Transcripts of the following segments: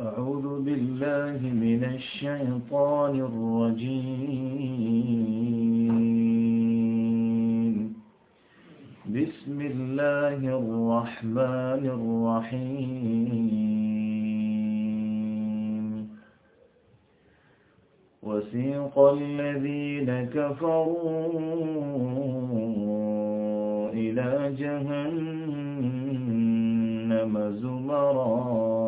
أعوذ بالله من الشيطان الرجيم. بسم الله الرحمن الرحيم. وسيق الذين كفروا إلى جهنم زمرا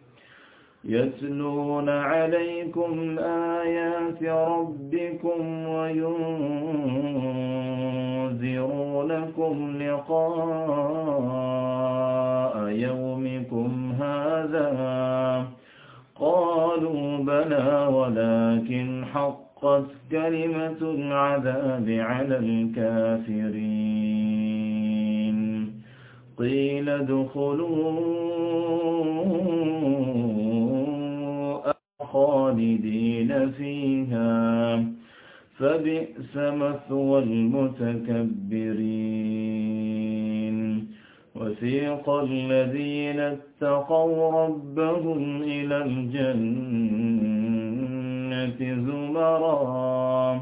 يتلون عليكم آيات ربكم وينذرونكم لقاء يومكم هذا قالوا بلى ولكن حقت كلمة العذاب على الكافرين قيل ادخلوا خالدين فيها. فبئس مثوى المتكبرين. وسيق الذين اتقوا ربهم إلى الجنة زمرا.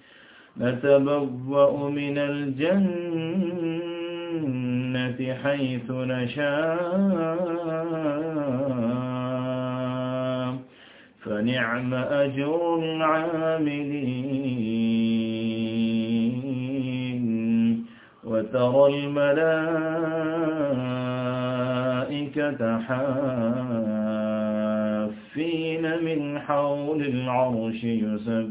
نتبوأ من الجنة حيث نشاء. فنعم أجر العاملين. وترى الملائكة حافين من حول العرش يسبحون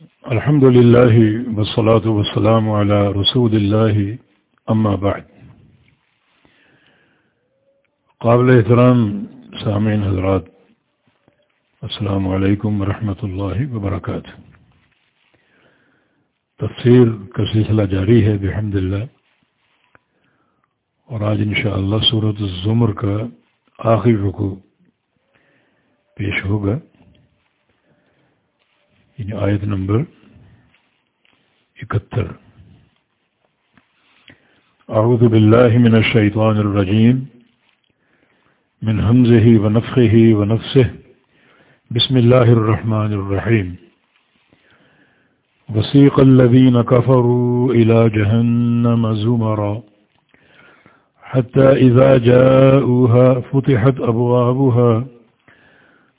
الحمد لله والصلاة والسلام على رسول الله أما بعد. قابل احترام سامعین حضرات، السلام علیکم ورحمۃ اللہ وبرکاتہ. تفسیر کا سلسلہ جاری ہے بحمد اللہ اور آج انشاءاللہ صورت الزمر کا آخری رکو پیش ہوگا. یعنی آیت نمبر اکہتر اعوذ باللہ من الشیطان الرجیم من حمزه ونفخه ونفسه بسم الله الرحمن الرحيم وسيق الذين كفروا إلى جهنم زمرا حتى إذا جاءوها فتحت أبوابها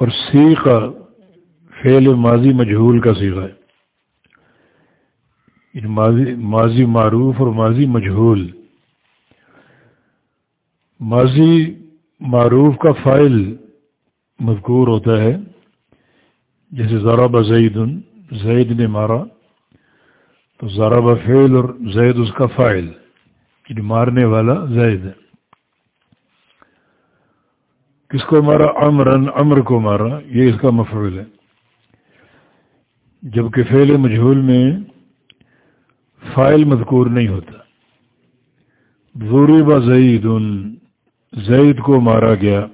اور سی فعل ماضی مجہول کا سیغہ ہے۔ یعنی ماضی ماضی معروف اور ماضی مجہول۔ ماضی معروف کا فائل مذکور ہوتا ہے۔ جیسے ذرا زید زید نے مارا۔ تو ذرا فعل اور زید اس کا فائل یعنی مارنے والا زید۔ ہے کس کو مارا؟ امرن امر کو مارا، یہ اس کا مفعول ہے۔ جبکہ فعل مجہول میں فائل مذکور نہیں ہوتا۔ ضروری زید زید کو مارا گیا۔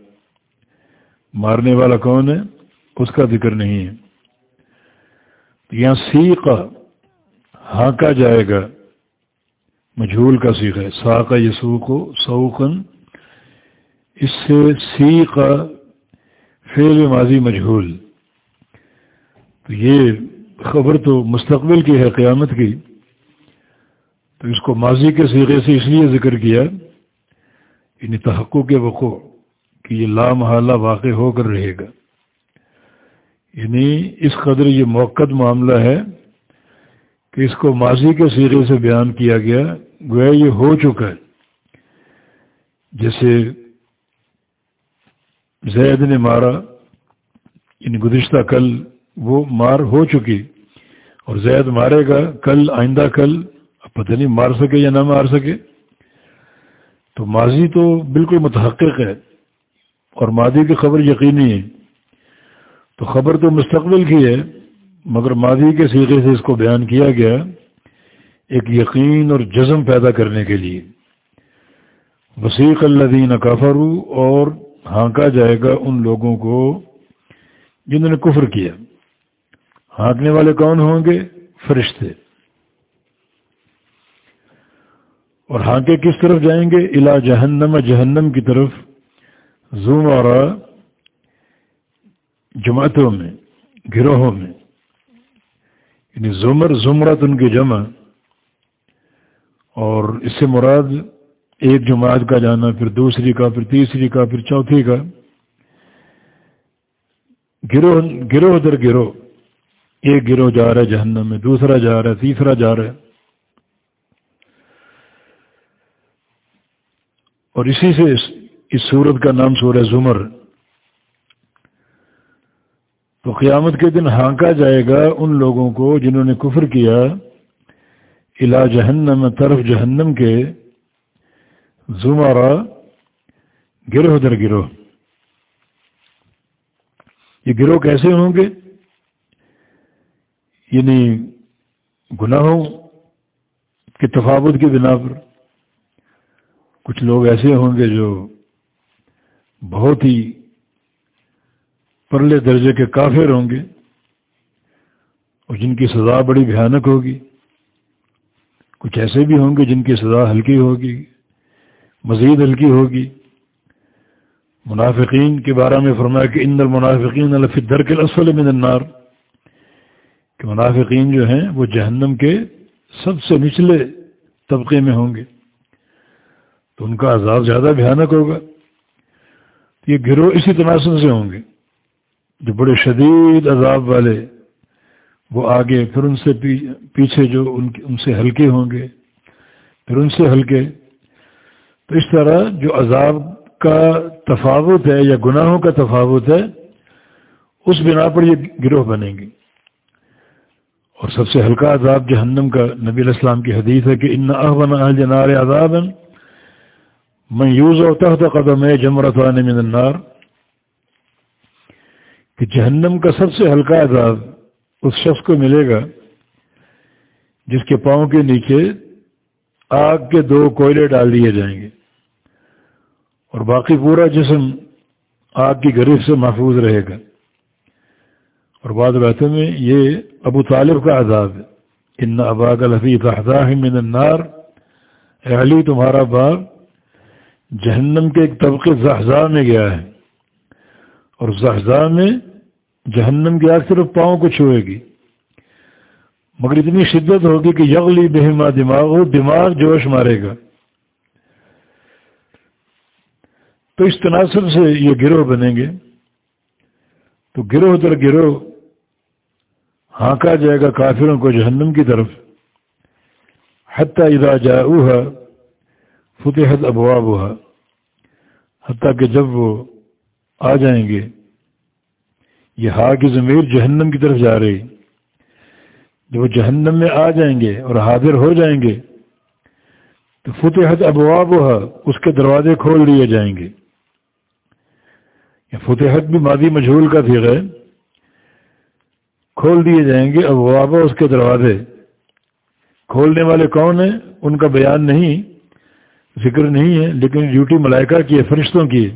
مارنے والا کون ہے؟ اس کا ذکر نہیں ہے۔ یہاں سیقا ہانکا جائے گا۔ مجھول کا سیکھ ہے۔ ساقا یسو کو سوقن اس سے سیقا فعل ماضی مجھول تو یہ خبر تو مستقبل کی ہے، قیامت کی۔ تو اس کو ماضی کے سیغے سے اس لیے ذکر کیا یعنی تحقق کے وقوع، کہ یہ لامحالہ واقع ہو کر رہے گا۔ یعنی اس قدر یہ موقع معاملہ ہے کہ اس کو ماضی کے سیرے سے بیان کیا گیا، گویا یہ ہو چکا ہے۔ جیسے زید نے مارا یعنی گزشتہ کل وہ مار ہو چکی اور زید مارے گا، کل آئندہ کل، اب پتہ نہیں مار سکے یا نہ مار سکے۔ تو ماضی تو بالکل متحقق ہے اور ماضی کی خبر یقینی ہے۔ تو خبر تو مستقبل کی ہے، مگر ماضی کے سیغے سے اس کو بیان کیا گیا ایک یقین اور جزم پیدا کرنے کے لیے۔ وسیق اللہ کافرو اور ہانکا جائے گا ان لوگوں کو جنہوں نے کفر کیا۔ ہانکنے والے کون ہوں گے؟ فرشتے۔ اور ہانکے کس طرف جائیں گے؟ الا جہنم جہنم کی طرف۔ زوم اور جماعتوں میں، گروہوں میں۔ یعنی زمر زمرت ان کی جمع۔ اور اس سے مراد ایک جماعت کا جانا، پھر دوسری کا، پھر تیسری کا، پھر چوتھی کا۔ گروہ گروہ در گروہ۔ ایک گروہ جا رہا ہے جہنم میں، دوسرا جا رہا ہے، تیسرا جا رہا ہے۔ اور اسی سے اس سورت کا نام سورہ زمر۔ تو قیامت کے دن ہانکا جائے گا ان لوگوں کو جنہوں نے کفر کیا الا جہنم، طرف جہنم کے۔ زمارا گروہ در گروہ۔ یہ گروہ کیسے ہوں گے؟ یعنی گناہوں کے تفاوت کی بنا پر۔ کچھ لوگ ایسے ہوں گے جو بہت ہی پرلے درجے کے کافر ہوں گے اور جن کی سزا بڑی بھیانک ہوگی۔ کچھ ایسے بھی ہوں گے جن کی سزا ہلکی ہوگی۔ مزید ہلکی ہوگی۔ منافقین کے بارے میں فرمایا کہ ان المنافقین الفر کے اصل من النار۔ کہ منافقین جو ہیں وہ جہنم کے سب سے نچلے طبقے میں ہوں گے۔ تو ان کا عذاب زیادہ بھیانک ہوگا۔ یہ گروہ اسی تناسب سے ہوں گے۔ جو بڑے شدید عذاب والے، وہ آگے پھر ان سے پیچھے جو ان سے ہلکے ہوں گے۔ پھر ان سے ہلکے تو اس طرح جو عذاب کا تفاوت ہے یا گناہوں کا تفاوت ہے، اس بنا پر یہ گروہ بنیں گے۔ اور سب سے ہلکا عذاب جہنم کا نبی علیہ السلام کی حدیث ہے کہ ان احمد جنار عذاب میں یوز ہوتا تھا قدم ہے جمرتان من النار۔ کہ جہنم کا سب سے ہلکا عذاب اس شخص کو ملے گا جس کے پاؤں کے نیچے آگ کے دو کوئلے ڈال دیے جائیں گے۔ اور باقی پورا جسم آگ کی غریب سے محفوظ رہے گا۔ اور بعد باتوں میں یہ ابو طالب کا عذاب ہے۔ ان اباغ الحفیظ من النار۔ علی، تمہارا باپ جہنم کے ایک طبقے زحزہ میں گیا ہے۔ اور زحزہ میں جہنم کی آگ صرف پاؤں کو چھوئے گی۔ مگر اتنی شدت ہوگی کہ یغلی بہما دماغ ہو دماغ جوش مارے گا۔ تو اس تناسب سے یہ گروہ بنیں گے۔ تو گروہ در گروہ ہانکا جائے گا کافروں کو جہنم کی طرف۔ حتیٰ اذا جاؤہا، فتحت ابوابها حتیٰ کہ جب وہ آ جائیں گے، یہ ہا کی ضمیر جہنم کی طرف جا رہی۔ جب وہ جہنم میں آ جائیں گے اور حاضر ہو جائیں گے، تو فتحت ابوابها اس کے دروازے کھول لیے جائیں گے۔ فتحت بھی مادی مجھول کا تھی غیر کھول دیے جائیں گے ابوابہ اس کے دروازے۔ کھولنے والے کون ہیں؟ ان کا بیان نہیں، ذکر نہیں ہے، لیکن ڈیوٹی ملائکہ کی ہے، فرشتوں کی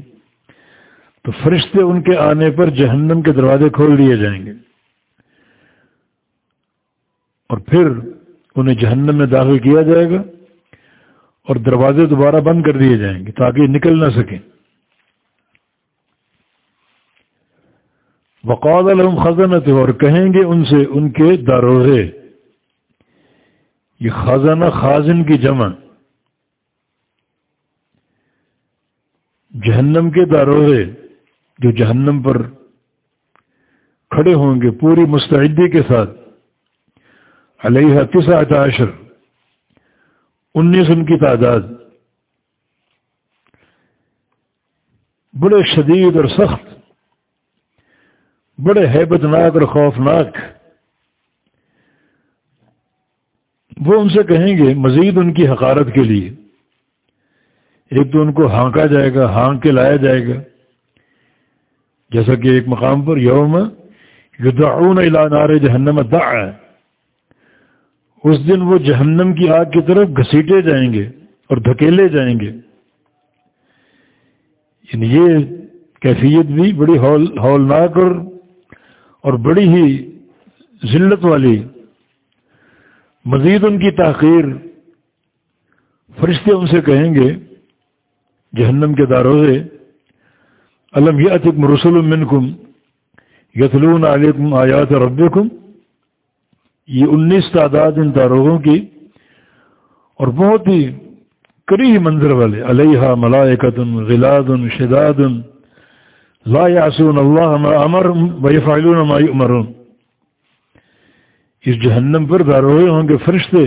تو فرشتے ان کے آنے پر جہنم کے دروازے کھول دیے جائیں گے۔ اور پھر انہیں جہنم میں داخل کیا جائے گا اور دروازے دوبارہ بند کر دیے جائیں گے تاکہ نکل نہ سکیں۔ وقال الحم خزانت اور کہیں گے ان سے ان کے داروغے یہ خزانہ خازن کی جمع۔ جہنم کے داروغے جو جہنم پر کھڑے ہوں گے پوری مستعدی کے ساتھ۔ علیہ تسعہ عشر۔ انیس ان کی تعداد۔ بڑے شدید اور سخت۔ بڑے حیبت ناک اور خوفناک۔ وہ ان سے کہیں گے، مزید ان کی حقارت کے لیے۔ ایک تو ان کو ہانکا جائے گا، ہانک کے لایا جائے گا۔ جیسا کہ ایک مقام پر یوم یدعون الى نار جہنم دع اس دن وہ جہنم کی آگ کی طرف گھسیٹے جائیں گے اور دھکیلے جائیں گے۔ یعنی یہ کیفیت بھی بڑی ہولناک اور اور بڑی ہی ذلت والی، مزید ان کی تاخیر فرشتے ان سے کہیں گے، جہنم کے داروزے علم یاتکم رسول منکم یتلون علیکم آیات ربکم؟ یہ انیس تعداد ان داروغوں کی اور بہت ہی کری منظر والے علیہ ملائکت غلاد شداد لا یاسون اللہ امر ویفعلون ما یؤمرون اس جہنم پر داروئے ہوں گے فرشتے.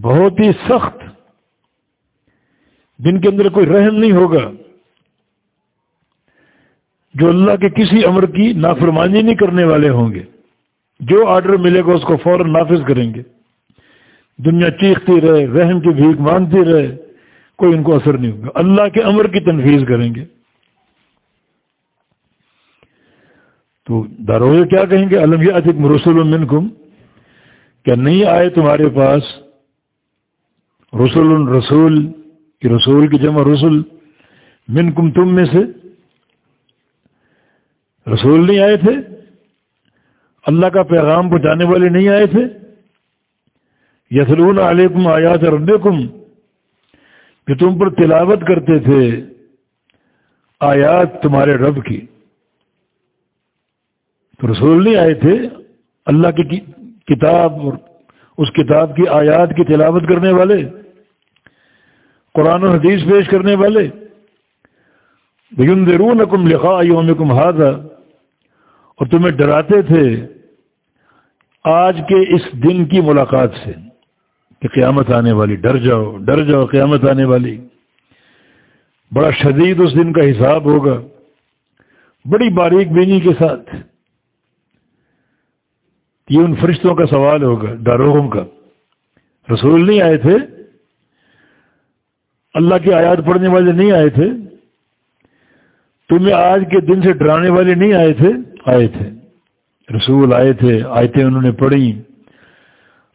بہت ہی سخت. جن کے اندر کوئی رحم نہیں ہوگا. جو اللہ کے کسی امر کی نافرمانی نہیں کرنے والے ہوں گے. جو آرڈر ملے گا اس کو فوراً نافذ کریں گے. دنیا چیختی رہے، رحم کی بھیک مانگتی رہے. کوئی ان کو اثر نہیں ہوگا. اللہ کے امر کی تنفیذ کریں گے. تو داروغے کیا کہیں گے؟ علم یہ ادھک رسول منکم؟ کیا نہیں آئے تمہارے پاس رسول رسول کہ رسول کی جمع رسول منکم تم میں سے؟ رسول نہیں آئے تھے؟ اللہ کا پیغام پہنچانے والے نہیں آئے تھے؟ یسلون علیکم آیات ربکم، کہ تم پر تلاوت کرتے تھے آیات تمہارے رب کی۔ رسول نہیں آئے تھے، اللہ کی کتاب اور اس کتاب کی آیات کی تلاوت کرنے والے، قرآن و حدیث پیش کرنے والے درون لکھا یوم ہاضا اور تمہیں ڈراتے تھے آج کے اس دن کی ملاقات سے، کہ قیامت آنے والی، ڈر جاؤ ڈر جاؤ، قیامت آنے والی۔ بڑا شدید اس دن کا حساب ہوگا۔ بڑی باریک بینی کے ساتھ۔ یہ ان فرشتوں کا سوال ہوگا ڈاروغوں کا۔ رسول نہیں آئے تھے، اللہ کی آیات پڑھنے والے نہیں آئے تھے، تمہیں آج کے دن سے ڈرانے والے نہیں آئے تھے آئے تھے۔ رسول آئے تھے، آیتیں انہوں نے پڑھی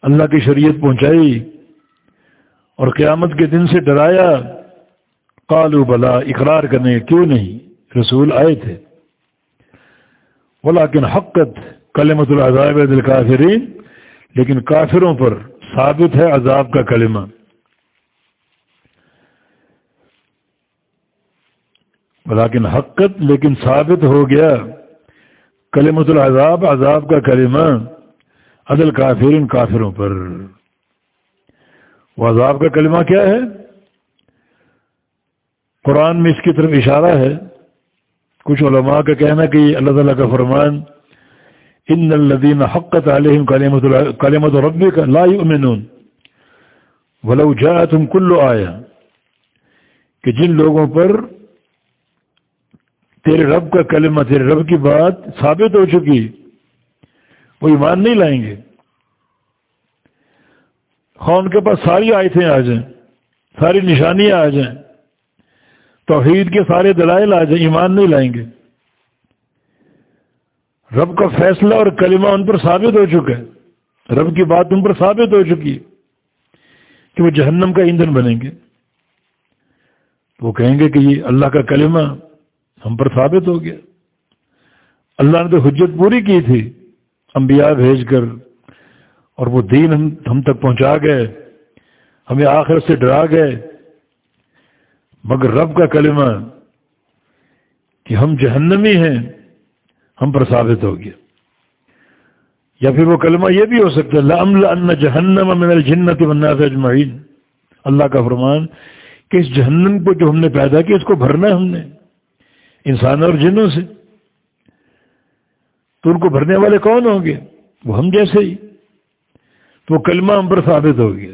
اللہ کی شریعت پہنچائی، اور قیامت کے دن سے ڈرایا۔ قالو بلا، اقرار کرنے، کیوں نہیں؟ رسول آئے تھے۔ ولیکن حقت کلمت العذاب دل کافرین لیکن کافروں پر ثابت ہے عذاب کا کلمہ۔ لیکن حقت لیکن ثابت ہو گیا کلمت العذاب، عذاب کا کلمہ عدل کافرین کافروں پر۔ وہ عذاب کا کلمہ کیا ہے؟ قرآن میں اس کی طرف اشارہ ہے۔ کچھ علماء کا کہنا کہ اللہ تعالیٰ کا فرمان ان الدین حقت علیہم کلیمت ربی کا لا یؤمنون ولو جا تم کلو آیا کہ جن لوگوں پر تیرے رب کا کلمہ، تیرے رب کی بات ثابت ہو چکی، وہ ایمان نہیں لائیں گے۔ خواہ ان کے پاس ساری آیتیں آ جائیں، ساری نشانیاں آ جائیں، توحید کے سارے دلائل آ جائیں، ایمان نہیں لائیں گے۔ رب کا فیصلہ اور کلمہ ان پر ثابت ہو چکا ہے۔ رب کی بات ان پر ثابت ہو چکی ہے کہ وہ جہنم کا ایندھن بنیں گے۔ وہ کہیں گے کہ یہ اللہ کا کلمہ ہم پر ثابت ہو گیا۔ اللہ نے تو حجت پوری کی تھی۔ انبیاء بھیج کر اور وہ دین ہم ہم تک پہنچا گئے۔ ہمیں آخر سے ڈرا گئے۔ مگر رب کا کلمہ کہ ہم جہنمی ہیں۔ ہم پر ثابت ہو گیا۔ یا پھر وہ کلمہ یہ بھی ہو سکتا ہے لمل ان جہنم من الجنت والناس اجمعین اللہ کا فرمان کہ اس جہنم کو جو ہم نے پیدا کیا، اس کو بھرنا ہے ہم نے انسان اور جنوں سے۔ تو ان کو بھرنے والے کون ہوں گے؟ وہ ہم جیسے ہی۔ تو وہ کلمہ ہم پر ثابت ہو گیا۔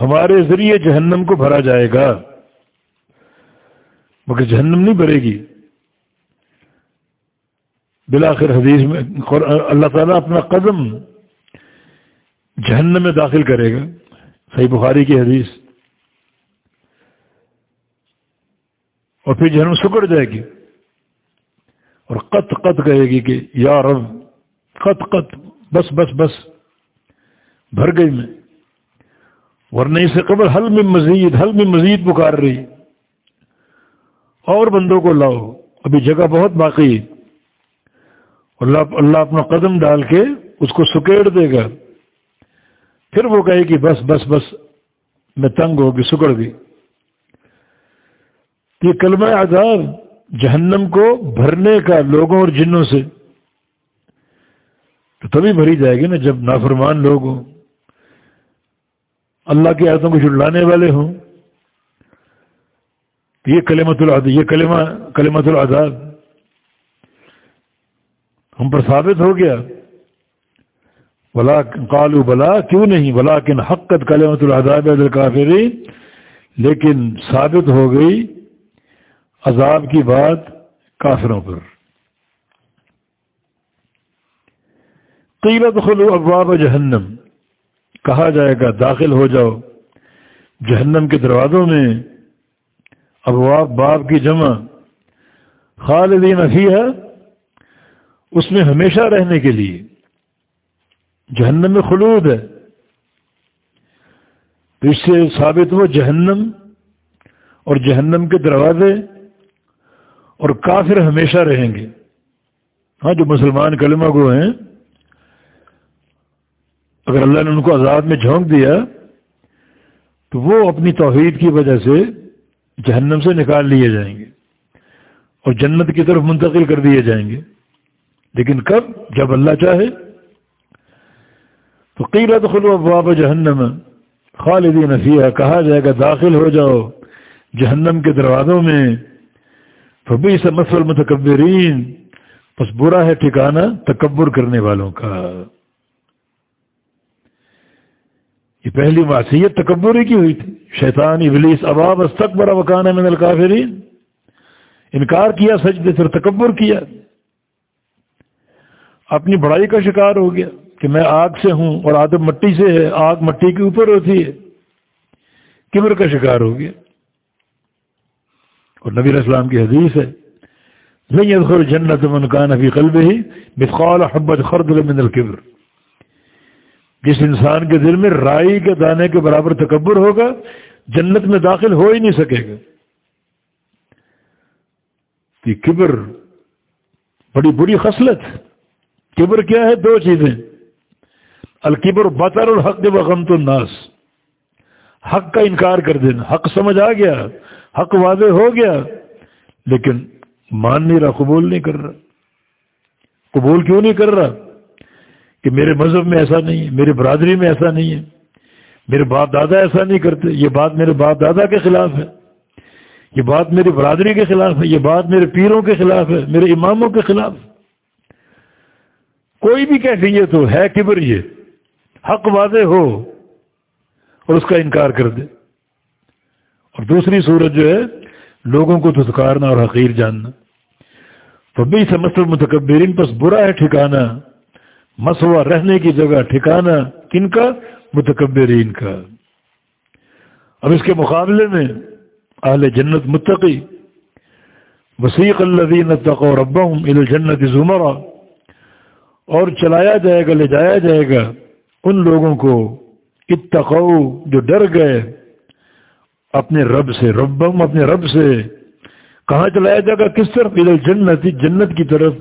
ہمارے ذریعے جہنم کو بھرا جائے گا۔ مگر جہنم نہیں بھرے گی۔ بلاخر حدیث میں اللہ تعالیٰ اپنا قدم جہنم میں داخل کرے گا۔ صحیح بخاری کی حدیث۔ اور پھر جہنم سکڑ جائے گی۔ اور قط قط کہے گی کہ یا رب، قط قط، بس بس بس۔ بھر گئی میں۔ ورنہ سے قبل حل میں مزید، حل میں مزید پکار رہی۔ اور بندوں کو لاؤ۔ ابھی جگہ بہت باقی اللہ اللہ اپنا قدم ڈال کے اس کو سکیڑ دے گا۔ پھر وہ کہے کہ بس بس بس، میں تنگ ہوگی سکڑ گئی۔ یہ کلمہ عذاب جہنم کو بھرنے کا لوگوں اور جنوں سے۔ تو تبھی بھری جائے گی نا جب نافرمان لوگ ہوں۔ اللہ کی آیتوں کو جڑلانے والے ہوں۔ یہ کلمت العد یہ کلمہ کلمت العذاب۔ ہم پر ثابت ہو گیا۔ بلا کالو بلا، کیوں نہیں؟ بلا کن حقت کلمت العذاب کافری لیکن ثابت ہو گئی عذاب کی بات کافروں پر۔ قیلت خلو ابواب جہنم۔ کہا جائے گا، داخل ہو جاؤ۔ جہنم کے دروازوں میں ابواب، باب کی جمع۔ خالدین افی اس میں ہمیشہ رہنے کے لیے۔ جہنم میں خلود ہے۔ تو اس سے ثابت ہو جہنم اور جہنم کے دروازے اور کافر ہمیشہ رہیں گے۔ ہاں جو مسلمان کلمہ کو ہیں، اگر اللہ نے ان کو عذاب میں جھونک دیا، تو وہ اپنی توحید کی وجہ سے جہنم سے نکال لیے جائیں گے اور جنت کی طرف منتقل کر دیے جائیں گے۔ لیکن کب؟ جب اللہ چاہے۔ تو قیرت خلو ابواب جہنم۔ خالدین فیہ کہا جائے گا داخل ہو جاؤ جہنم کے دروازوں میں۔ فبی سے مسل متکبرین بس برا ہے ٹھکانا تکبر کرنے والوں کا۔ یہ پہلی معصیت تکبر ہی کی ہوئی تھی۔ شیطان ابلیس اباب استقبر وکان من الکافرین۔ انکار کیا، سجدے پھر تکبر کیا۔ اپنی بڑائی کا شکار ہو گیا کہ میں آگ سے ہوں اور آدم مٹی سے ہے، آگ مٹی کے اوپر ہوتی ہے۔ کبر کا شکار ہو گیا۔ اور نبی اسلام کی حدیث ہے نہیں ادخل جنت من کان فی قلب ہی مثقال حبت خرد من القبر جس انسان کے دل میں رائی کے دانے کے برابر تکبر ہوگا، جنت میں داخل ہو ہی نہیں سکے گا۔ کہ کبر بڑی بری خصلت۔ کبر کیا ہے؟ دو چیزیں۔ الکبر بطر الحق و غمت الناس۔ حق کا انکار کر دینا۔ حق سمجھ آ گیا۔ حق واضح ہو گیا۔ لیکن مان نہیں رہا، قبول نہیں کر رہا۔ قبول کیوں نہیں کر رہا؟ کہ میرے مذہب میں ایسا نہیں ہے، میری برادری میں ایسا نہیں ہے۔ میرے باپ دادا ایسا نہیں کرتے۔ یہ بات میرے باپ دادا کے خلاف ہے۔ یہ بات میری برادری کے خلاف ہے۔ یہ بات میرے پیروں کے خلاف ہے۔ میرے اماموں کے خلاف۔ کوئی بھی کیفیت ہو ہے کبر یہ، حق واضح ہو اور اس کا انکار کر دے۔ اور دوسری صورت جو ہے، لوگوں کو دھتکارنا اور حقیر جاننا۔ فبی سے متکبرین پس برا ہے ٹھکانا۔ مسوا رہنے کی جگہ ٹھکانا کن کا؟ متکبرین کا۔ اب اس کے مقابلے میں اہل جنت متقی۔ وسیق الذین اتقوا ربهم الى الجنت زمرا۔ اور چلایا جائے گا، لے جایا جائے گا، ان لوگوں کو اتقو جو ڈر گئے، اپنے رب سے ربم اپنے رب سے، کہاں چلایا جائے گا، کس طرف؟ ادھر جنت جنت کی طرف،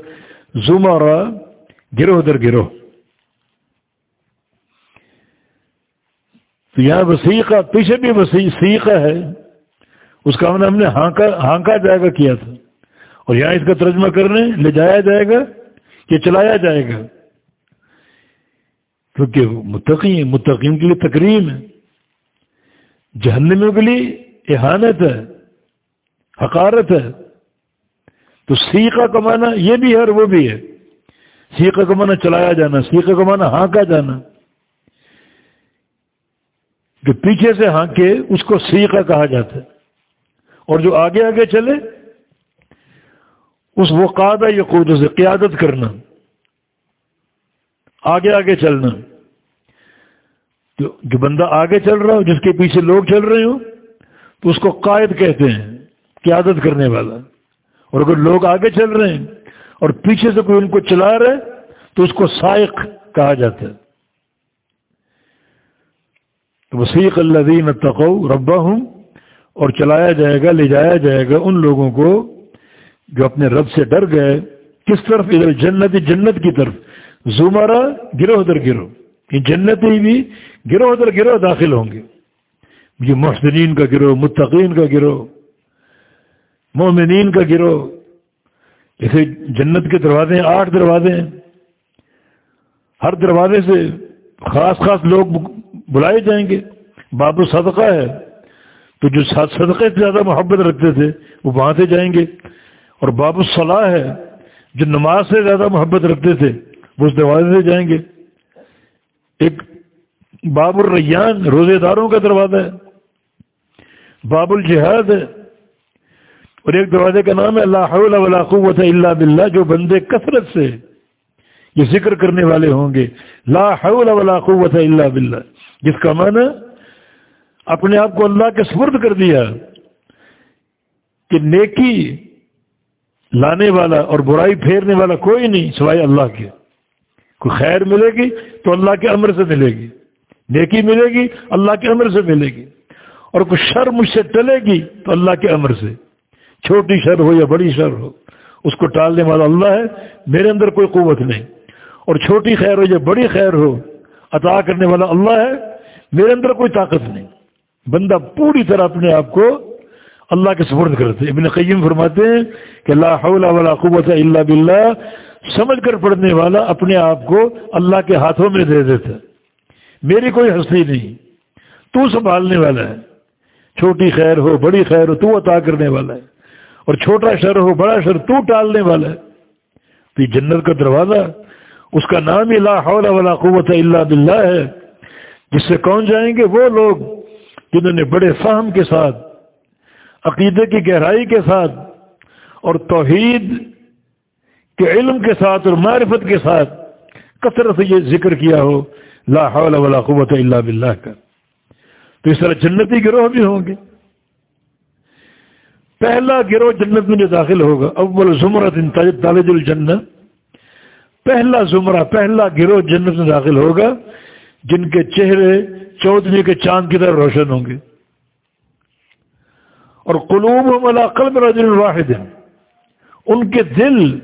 زمارا، گروہ در گروہ. تو یہاں وسیقہ، پیچھے بھی وسیقہ ہے، اس کا ہم نے ہانکا ہانکا جائے گا کیا تھا، اور یہاں اس کا ترجمہ کرنے لے جایا جائے گا کہ چلایا جائے گا۔ کیونکہ متقی، متقین کے لیے تقریم ہے۔ جہنمیوں کے لیے احانت ہے۔ حقارت ہے۔ تو سیکھا کمانا یہ بھی ہے اور وہ بھی ہے۔ سیکھا کمانا چلایا جانا سیکھا کمانا ہانکا جانا۔ جو پیچھے سے ہانکے، اس کو سیکھا کہا جاتا ہے۔ اور جو آگے آگے چلے اس وہ قادہ یا خود سے قیادت کرنا، آگے آگے چلنا۔ جو بندہ آگے چل رہا ہو، جس کے پیچھے لوگ چل رہے ہوں، تو اس کو قائد کہتے ہیں، قیادت کرنے والا۔ اور اگر لوگ آگے چل رہے ہیں اور پیچھے سے کوئی ان کو چلا رہے تو اس کو سائق کہا جاتا ہے۔ تو وسیق اللہ دین تقو ربا ہوں اور چلایا جائے گا، لے جایا جائے گا ان لوگوں کو۔ جو اپنے رب سے ڈر گئے، کس طرف؟ ادھر جنت جنت کی طرف۔ زمارا گروہ در گروہ۔ یہ جنتی بھی گروہ در گروہ داخل ہوں گے۔ یہ محسنین کا گروہ، متقین کا گروہ، مومنین کا گروہ۔ جیسے جنت کے دروازے ہیں، آٹھ دروازے ہیں۔ ہر دروازے سے خاص خاص لوگ بلائے جائیں گے۔ باب صدقہ ہے۔ تو جو صدقے سے زیادہ محبت رکھتے تھے، وہ وہاں سے جائیں گے۔ اور باب الصلاح ہے، جو نماز سے زیادہ محبت رکھتے تھے، وہ اس دروازے سے جائیں گے۔ ایک باب الریان، روزے داروں کا دروازہ ہے۔ باب الجہاد ہے۔ اور ایک دروازے کا نام ہے اللہ ولا قوت اللہ بلّہ جو بندے کثرت سے یہ ذکر کرنے والے ہوں گے۔ لا حول ولا قوت اللہ بلّہ جس کا معنی اپنے آپ کو اللہ کے سپرد کر دیا کہ نیکی لانے والا اور برائی پھیرنے والا کوئی نہیں سوائے اللہ کے۔ کوئی خیر ملے گی تو اللہ کے امر سے ملے گی، نیکی ملے گی، اللہ کے امر سے ملے گی۔ اور کوئی شر مجھ سے ٹلے گی تو اللہ کے امر سے۔ چھوٹی شر ہو یا بڑی شر ہو، اس کو ٹالنے والا اللہ ہے، میرے اندر کوئی قوت نہیں۔ اور چھوٹی خیر ہو یا بڑی خیر ہو، عطا کرنے والا اللہ ہے، میرے اندر کوئی طاقت نہیں۔ بندہ پوری طرح اپنے آپ کو اللہ کے سپرد کرتے ابن قیم فرماتے ہیں کہ اللہ حول ولا قوت اللہ باللہ۔ سمجھ کر پڑھنے والا اپنے آپ کو اللہ کے ہاتھوں میں دے دیتا میری کوئی ہستی نہیں۔ تو سنبھالنے والا ہے۔ چھوٹی خیر ہو، بڑی خیر ہو، تو عطا کرنے والا ہے۔ اور چھوٹا شر ہو، بڑا شر، تو ٹالنے والا ہے۔ تو یہ جنت کا دروازہ اس کا نام ہی لا حول ولا قوت اللہ باللہ ہے۔ جس سے کون جائیں گے؟ وہ لوگ جنہوں نے بڑے فہم کے ساتھ عقیدے کی گہرائی کے ساتھ اور توحید کہ علم کے ساتھ اور معرفت کے ساتھ کثرت سے یہ ذکر کیا ہو، لا حول ولا قوت الا باللہ کا۔ تو اس طرح جنتی گروہ بھی ہوں گے۔ پہلا گروہ جنت میں جو داخل ہوگا، اول زمرت طالج الجنت پہلا زمرہ، پہلا گروہ جنت میں داخل ہوگا، جن کے چہرے چودھری کے چاند کی طرح روشن ہوں گے۔ اور قلوب والا قلب رجل واحد ان کے دل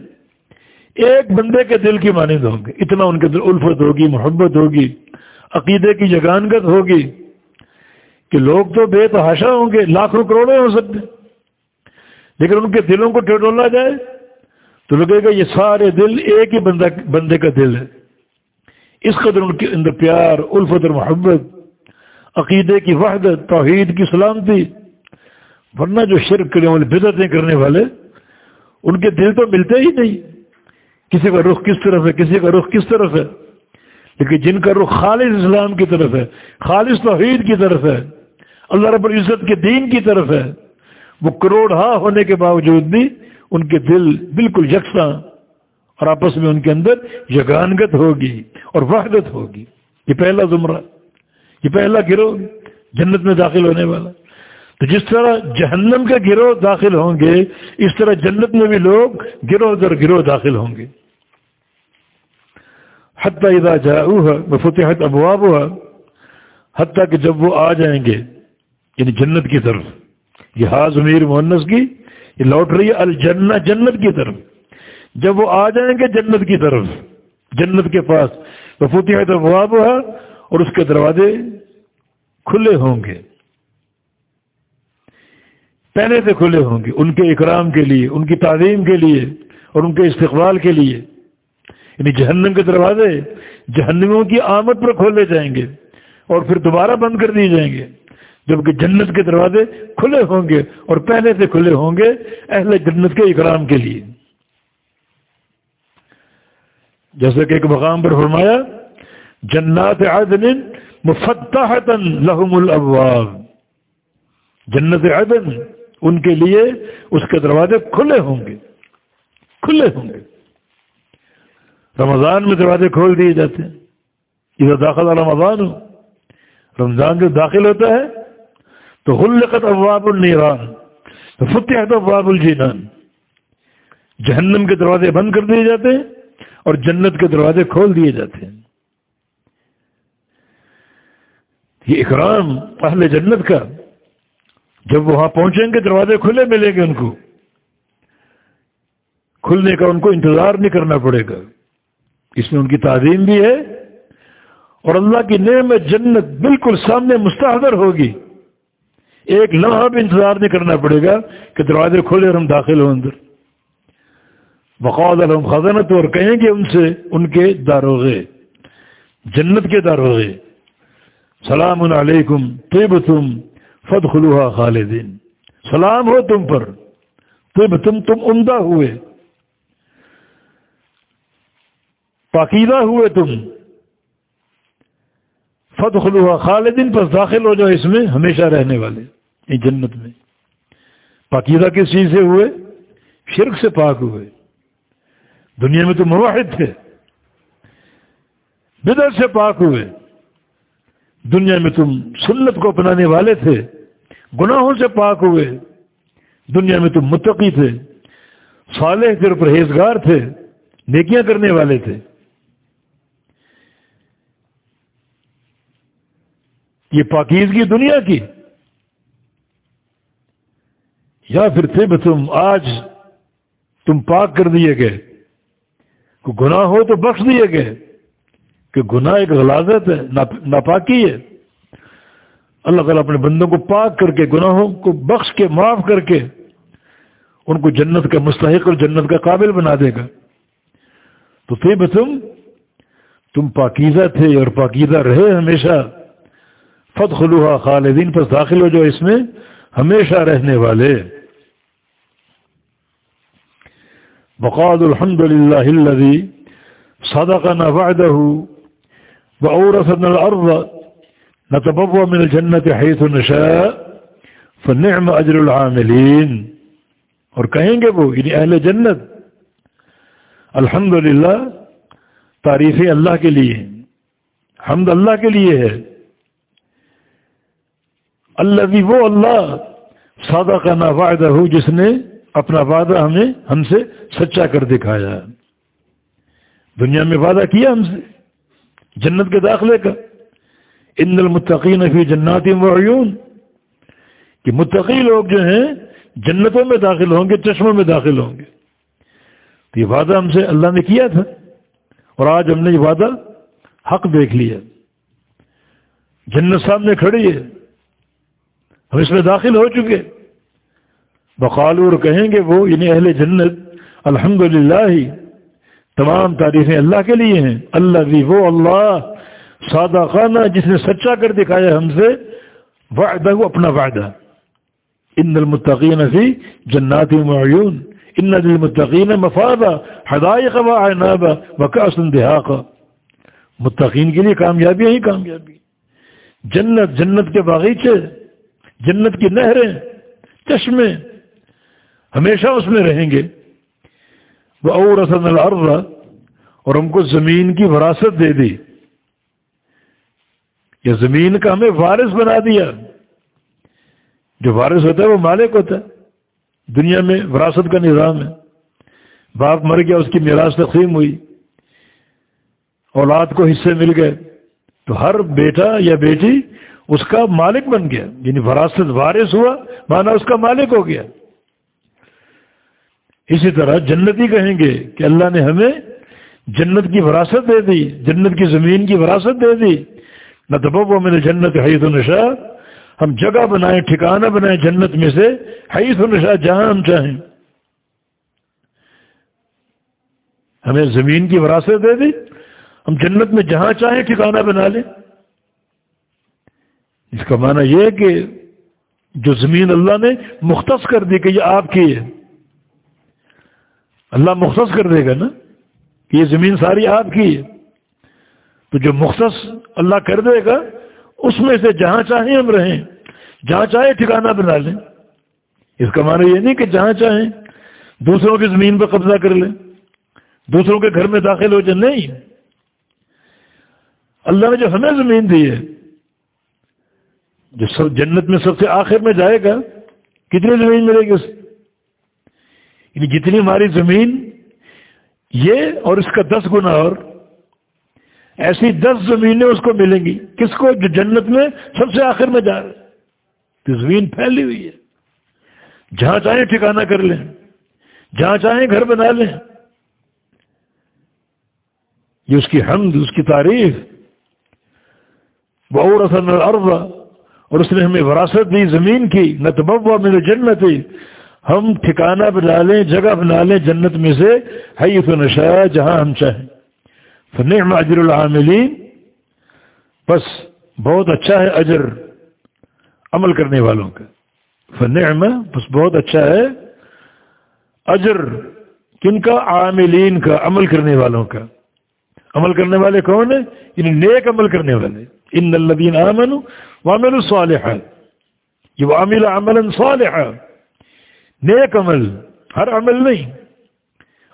ایک بندے کے دل کی مانند ہوں گے۔ اتنا ان کے دل الفت ہوگی، محبت ہوگی، عقیدے کی جگانگت ہوگی کہ لوگ تو بے تحاشا ہوں گے، لاکھوں کروڑوں ہو سکتے لیکن ان کے دلوں کو ٹٹولا جائے۔ تو لگے گا یہ سارے دل ایک ہی بندہ، بندے کا دل ہے۔ اس قدر ان کے اندر پیار، الفت اور محبت، عقیدے کی وحدت، توحید کی سلامتی۔ ورنہ جو شرک کرنے والے بدتیں کرنے والے، ان کے دل تو ملتے ہی نہیں۔ کسی کا رخ کس طرف ہے؟ کسی کا رخ کس طرف ہے؟ لیکن جن کا رخ خالص اسلام کی طرف ہے، خالص توحید کی طرف ہے، اللہ رب العزت کے دین کی طرف ہے، وہ کروڑ ہاں ہونے کے باوجود بھی ان کے دل بالکل یکساں اور آپس میں ان کے اندر یگانگت ہوگی اور وحدت ہوگی۔ یہ پہلا زمرہ، یہ پہلا گروہ جنت میں داخل ہونے والا۔ تو جس طرح جہنم کے گروہ داخل ہوں گے، اس طرح جنت میں بھی لوگ گروہ در گروہ داخل ہوں گے۔ حتیٰ اذا جاؤ بفتحت ابواب ہوا حتیٰ کہ جب وہ آ جائیں گے یعنی جنت کی طرف۔ یہ حاض امیر مونس کی، یہ لوٹ رہی ہے الجنہ، جنت کی طرف۔ جب وہ آ جائیں گے جنت کی طرف، جنت کے پاس۔ بفتحت ابواب ہوا اور اس کے دروازے کھلے ہوں گے۔ پہلے سے کھلے ہوں گے، ان کے اکرام کے لیے، ان کی تعلیم کے لیے اور ان کے استقبال کے لیے۔ یعنی جہنم کے دروازے جہنموں کی آمد پر کھولے جائیں گے اور پھر دوبارہ بند کر دیے جائیں گے، جبکہ جنت کے دروازے کھلے ہوں گے اور پہلے سے کھلے ہوں گے اہل جنت کے اکرام کے لیے۔ جیسے کہ ایک مقام پر فرمایا، جنات عدن مفتحتا لهم الابواب۔ جنت عدن ان کے لیے اس کے دروازے کھلے ہوں گے۔ کھلے ہوں گے۔ رمضان میں دروازے کھول دیے جاتے ہیں۔ ادھر داخلہ رمضان ہو۔ رمضان جو داخل ہوتا ہے تو حلقت ابواب النیران، تو فتحت ابواب الجینان جہنم کے دروازے بند کر دیے جاتے ہیں اور جنت کے دروازے کھول دیے جاتے ہیں۔ یہ اکرام اہل جنت کا جب وہاں پہنچیں گے، دروازے کھلے ملیں گے ان کو۔ کھلنے کا ان کو انتظار نہیں کرنا پڑے گا۔ اس میں ان کی تعظیم بھی ہے اور اللہ کی نعم جنت بالکل سامنے مستحضر ہوگی۔ ایک لمحہ بھی انتظار نہیں کرنا پڑے گا کہ دروازے کھولے اور ہم داخل ہوں اندر۔ بقاد الحم خزانت اور کہیں گے ان سے، ان کے داروغے۔ جنت کے داروغے۔ سلام علیکم طیب تم فد خلوحا خالدین۔ سلام ہو تم پر۔ طیب تم تم عمدہ ہوئے۔ پاکیزہ ہوئے تم۔ فت خلوہ خالدین پر داخل ہو جاؤ اس میں، ہمیشہ رہنے والے۔ یہ جنت میں۔ پاکیزہ کس چیز سے ہوئے؟ شرک سے پاک ہوئے۔ دنیا میں تو مواحد تھے۔ بدر سے پاک ہوئے۔ دنیا میں تم سنت کو اپنانے والے تھے۔ گناہوں سے پاک ہوئے۔ دنیا میں تم متقی تھے، صالح تھے اور پرہیزگار تھے، نیکیاں کرنے والے تھے۔ یہ پاکیزگی دنیا کی۔ یا پھر تھے تم آج تم پاک کر دیے گئے۔ کو گناہ ہو تو بخش دیے گئے۔ کہ گناہ ایک غلازت ہے ناپاکی ہے۔ اللہ تعالیٰ اپنے بندوں کو پاک کر کے، گناہوں کو بخش کے، معاف کر کے ان کو جنت کا مستحق اور جنت کا قابل بنا دے گا۔ تو تھے تم تم پاکیزہ تھے اور پاکیزہ رہے ہمیشہ۔ فت خلوحا خالدین پر داخل ہو جو اس میں ہمیشہ رہنے والے۔ بقاد الحمد للہ صدق نہ وعدہ وأورثنا الأرض نتبوى من الجنة حيث نشاء فالنعم أجر العاملين. اور کہیں گے وہ؟ یعنی اہل جنت. الحمدللہ، تعریفیں اللہ کے لیے حمد اللہ کے لیے ہے. اللہ بھی وہ اللہ سادہ کا نا وعدہ ہو جس نے اپنا وعدہ ہمیں، ہم سے سچا کر دکھایا. دنیا میں وعدہ کیا ہم سے؟ جنت کے داخلے کا. ان المتقین فی جنات وعیون کہ متقی لوگ جو ہیں جنتوں میں داخل ہوں گے، چشموں میں داخل ہوں گے۔ تو یہ وعدہ ہم سے اللہ نے کیا تھا۔ اور آج ہم نے یہ وعدہ حق دیکھ لیا۔ جنت سامنے کھڑی ہے۔ ہم اس میں داخل ہو چکے۔ بقالور کہیں گے وہ یعنی اہل جنت الحمد ہی تمام تعریفیں اللہ کے لیے ہیں۔ اللہ بھی وہ اللہ۔ سادہ خانہ جس نے سچا کر دکھایا ہم سے، وعدہ، وہ اپنا وعدہ۔ ان المتقین فی جنات معیون ان للمتقین مفادا حدائق و عنابا وکاس دہاقا متقین کے لیے کامیابی ہی کامیابی۔ جنت جنت کے باغیچے، جنت کی نہریں، چشمے۔ ہمیشہ اس میں رہیں گے۔ وہ اور رسن الارض اور ہم کو زمین کی وراثت دے دی۔ یا زمین کا ہمیں وارث بنا دیا۔ جو وارث ہوتا ہے وہ مالک ہوتا ہے۔ دنیا میں وراثت کا نظام ہے۔ باپ مر گیا، اس کی میراث تقسیم ہوئی۔ اولاد کو حصے مل گئے۔ تو ہر بیٹا یا بیٹی اس کا مالک بن گیا۔ یعنی وراثت وارث ہوا مانا اس کا مالک ہو گیا۔ اسی طرح جنتی کہیں گے کہ اللہ نے ہمیں جنت کی وراثت دے دی، جنت کی زمین کی وراثت دے دی۔ نہ تو میں نے جنت حیث و نشا ہم جگہ بنائیں، ٹھکانہ بنائیں جنت میں سے حیث و نشا جہاں ہم چاہیں۔ ہمیں زمین کی وراثت دے دی۔ ہم جنت میں جہاں چاہیں ٹھکانہ بنا لیں۔ اس کا معنی یہ ہے کہ جو زمین اللہ نے مختص کر دی کہ یہ آپ کی ہے۔ اللہ مختص کر دے گا نا کہ یہ زمین ساری آپ کی ہے۔ تو جو مختص اللہ کر دے گا، اس میں سے جہاں چاہیں ہم رہیں۔ جہاں چاہے ٹھکانہ بنا لیں۔ اس کا معنی یہ نہیں کہ جہاں چاہیں دوسروں کی زمین پر قبضہ کر لیں۔ دوسروں کے گھر میں داخل ہو جائے نہیں۔ اللہ نے جو ہمیں زمین دی ہے، جو سب جنت میں سب سے آخر میں جائے گا، کتنی زمین ملے گی اس یعنی جتنی ہماری زمین، یہ اور اس کا دس گنا اور۔ ایسی دس زمینیں اس کو ملیں گی۔ کس کو؟ جو جنت میں سب سے آخر میں جا رہے تو زمین پھیلی ہوئی ہے۔ جہاں چاہیں ٹھکانہ کر لیں۔ جہاں چاہیں گھر بنا لیں۔ یہ اس کی حمد، اس کی تعریف۔ بہور اصل عرض اور اس نے ہمیں وراثت دی، زمین کی۔ نہ تو میرے جنت ہم ٹھکانہ بنا لیں، جگہ بنا لیں جنت میں سے ہے تو نشا جہاں ہم چاہیں۔ فنعم اجر العاملین۔ بس بہت اچھا ہے اجر عمل کرنے والوں کا۔ فنعم بس بہت اچھا ہے اجر کن کا؟ عاملین کا، عمل کرنے والوں کا۔ عمل کرنے والے کون ہیں؟ یعنی نیک عمل کرنے والے۔ ان الذین آمنوا وعملوا الصالحات یہ وعمل عملا صالحا۔ نیک عمل، ہر عمل نہیں۔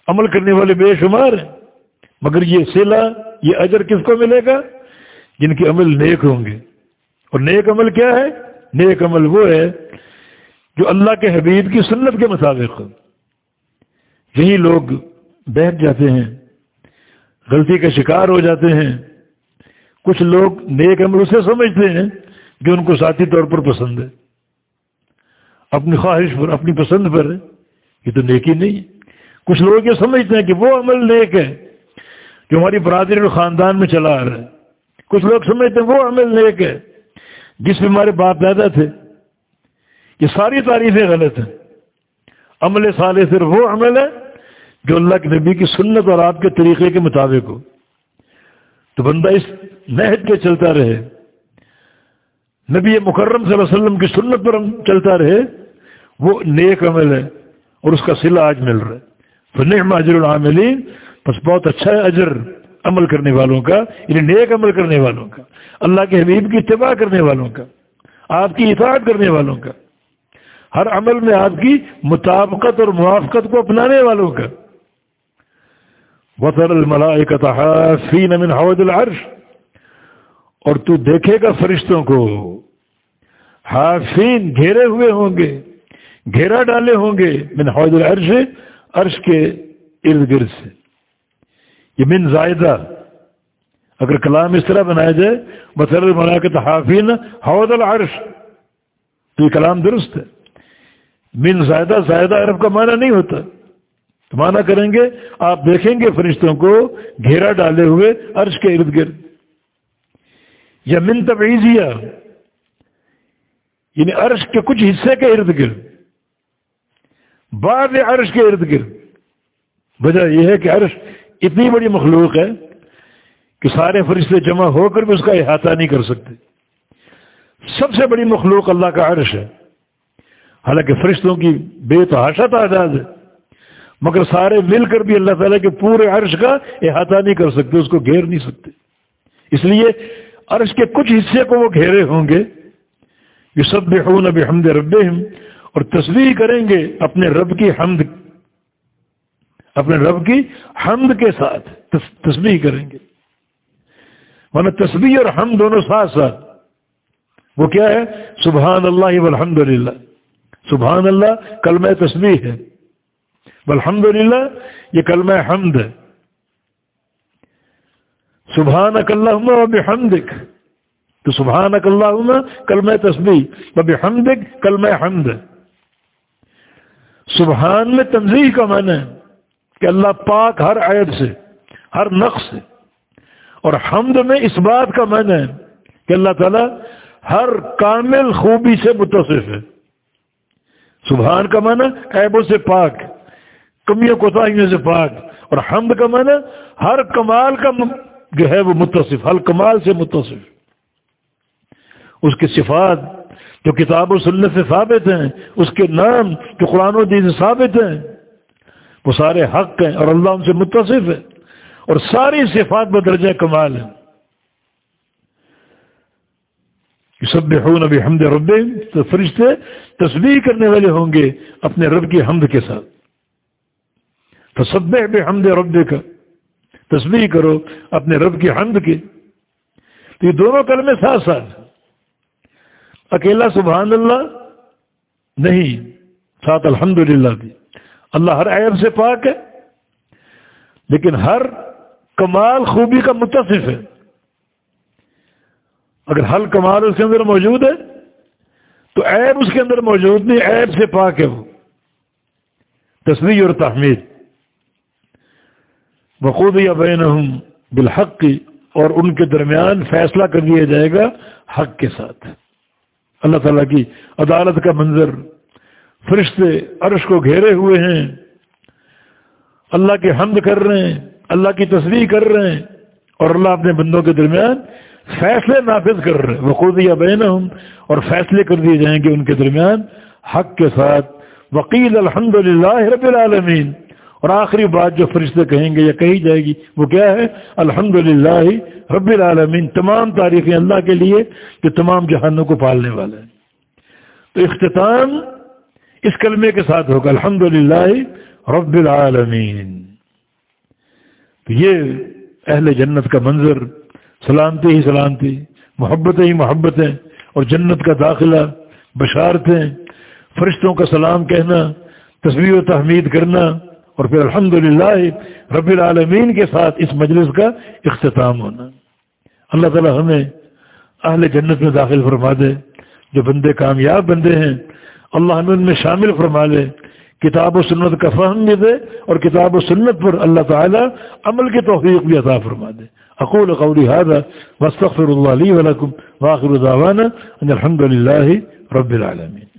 عمل کرنے والے بے شمار ہیں۔ مگر یہ سلا، یہ اجر کس کو ملے گا؟ جن کے عمل نیک ہوں گے۔ اور نیک عمل کیا ہے؟ نیک عمل وہ ہے جو اللہ کے حبیب کی سنت کے مطابق ہو۔ یہی لوگ بیٹھ جاتے ہیں، غلطی کا شکار ہو جاتے ہیں۔ کچھ لوگ نیک عمل اسے سمجھتے ہیں جو ان کو ذاتی طور پر پسند ہے۔ اپنی خواہش پر، اپنی پسند پر۔ یہ تو نیکی نہیں ہے۔ کچھ لوگ یہ سمجھتے ہیں کہ وہ عمل نیک ہے۔ جو ہماری برادری اور خاندان میں چلا آ رہا ہے۔ کچھ لوگ سمجھتے ہیں وہ عمل نیک ہے۔ جس میں ہمارے باپ پیدا تھے، یہ ساری تعریفیں غلط ہیں۔ عمل صالح صرف وہ عمل ہے جو اللہ کے نبی کی سنت اور آپ کے طریقے کے مطابق ہو۔ تو بندہ اس نہج کے چلتا رہے۔ نبی مکرم صلی اللہ علیہ وسلم کی سنت پر چلتا رہے، وہ نیک عمل ہے اور اس کا صلہ آج مل رہا ہے۔ فنح اجر العاملین۔ بس بہت اچھا ہے اجر عمل کرنے والوں کا یعنی نیک عمل کرنے والوں کا، اللہ کے حبیب کی اتباع کرنے والوں کا، آپ کی اطاعت کرنے والوں کا، ہر عمل میں آپ کی مطابقت اور موافقت کو اپنانے والوں کا۔ وطر من حوض العرش، اور تو دیکھے گا فرشتوں کو۔ حافین گھیرے ہوئے ہوں گے، گھیرا ڈالے ہوں گے۔ من حوض العرش، عرش کے ارد گرد سے۔ یہ من زائدہ۔ اگر کلام اس طرح بنایا جائے بطر الملاکت حافین حوض العرش۔ تو یہ کلام درست ہے۔ من زائدہ زائدہ عرب کا معنی نہیں ہوتا۔ تو مانا کریں گے، آپ دیکھیں گے فرشتوں کو گھیرا ڈالے ہوئے عرش کے ارد گرد۔ یا من تبعیزیہ یعنی عرش کے کچھ حصے کے ارد گرد۔ بعد عرش کے ارد گرد۔ وجہ یہ ہے کہ عرش اتنی بڑی مخلوق ہے کہ سارے فرشتے جمع ہو کر بھی اس کا احاطہ نہیں کر سکتے۔ سب سے بڑی مخلوق اللہ کا عرش ہے۔ حالانکہ فرشتوں کی بے تحاشا تعداد ہے۔ مگر سارے مل کر بھی اللہ تعالیٰ کے پورے عرش کا احاطہ نہیں کر سکتے، اس کو گھیر نہیں سکتے۔ اس لیے عرش کے کچھ حصے کو وہ گھیرے ہوں گے۔ یہ سب بے خون حمد رب اور تصویر کریں گے اپنے رب کی حمد اپنے رب کی حمد کے ساتھ تصویر کریں گے۔ ورنہ تصویر اور ہم دونوں ساتھ ساتھ۔ وہ کیا ہے؟ سبحان اللہ والحمد للہ سبحان اللہ کلمہ تصویر ہے۔ والحمد للہ یہ کلمہ حمد ہے۔ سبحان اللہ و بحمدک۔ تو سبحان اللہ کلمہ تصویر و بحمدک کلمہ حمد۔ سبحان میں تنظیم کا معنی ہے۔ کہ اللہ پاک ہر عیب سے، ہر نقص سے۔ اور حمد میں اس بات کا معنی ہے کہ اللہ تعالیٰ ہر کامل خوبی سے متصف ہے۔ سبحان کا معنی عیبوں سے پاک، کمیوں کوتاہیوں سے پاک۔ اور حمد کا معنی ہر کمال کا جو ہے وہ متصف، ہر کمال سے متصف۔ اس کی صفات جو کتاب و سنت سے ثابت ہیں، اس کے نام جو قرآن و دین سے ثابت ہیں وہ سارے حق ہیں اور اللہ ان سے متصف ہے اور ساری صفات بدرجہ کمال ہیں۔ سب ہوں نبی حمد رب تو فرشتے تصویر کرنے والے ہوں گے اپنے رب کی حمد کے ساتھ۔ تو سب حمد رب کا تصویر کرو اپنے رب کی حمد کے تو یہ دونوں کلمے ساتھ ساتھ۔ اکیلا سبحان اللہ نہیں، ساتھ الحمد للہ بھی۔ اللہ ہر عیب سے پاک ہے، لیکن ہر کمال خوبی کا متصف ہے۔ اگر حل کمال اس کے اندر موجود ہے، تو عیب اس کے اندر موجود نہیں، عیب سے پاک ہے وہ۔ تصویر اور تحمید۔ بخود یا بین بالحق کی اور ان کے درمیان فیصلہ کر دیا جائے گا حق کے ساتھ۔ اللہ تعالیٰ کی عدالت کا منظر فرشتے عرش کو گھیرے ہوئے ہیں۔ اللہ کے حمد کر رہے ہیں، اللہ کی تصویر کر رہے ہیں اور اللہ اپنے بندوں کے درمیان فیصلے نافذ کر رہے ہیں۔ خود یا بین ہوں اور فیصلے کر دیے جائیں گے ان کے درمیان حق کے ساتھ۔ وکیل الحمد للہ رب العالمین۔ اور آخری بات جو فرشتے کہیں گے یا کہی جائے گی، وہ کیا ہے؟ الحمد للہ رب العالمین۔ تمام تاریخیں اللہ کے لیے جو تمام جہانوں کو پالنے والے ہیں۔ تو اختتام اس کلمے کے ساتھ ہوگا الحمد رب العالمین۔ تو یہ اہل جنت کا منظر، سلامتی ہی سلامتی محبت ہی محبتیں، اور جنت کا داخلہ، بشارتیں، فرشتوں کا سلام کہنا تصویر و تحمید کرنا، اور پھر الحمد رب العالمین کے ساتھ اس مجلس کا اختتام ہونا۔ اللہ تعالی ہمیں اہل جنت میں داخل فرما دے، جو بندے کامیاب بندے ہیں اللہ ہمیں ان میں شامل فرما لے۔ کتاب و سنت کا فہم بھی دے اور کتاب و سنت پر اللہ تعالی عمل کی توفیق بھی عطا فرما دے۔ اقول قولی هذا واستغفر الله لي ولكم واخر دعوانا ان الحمد لله رب العالمين۔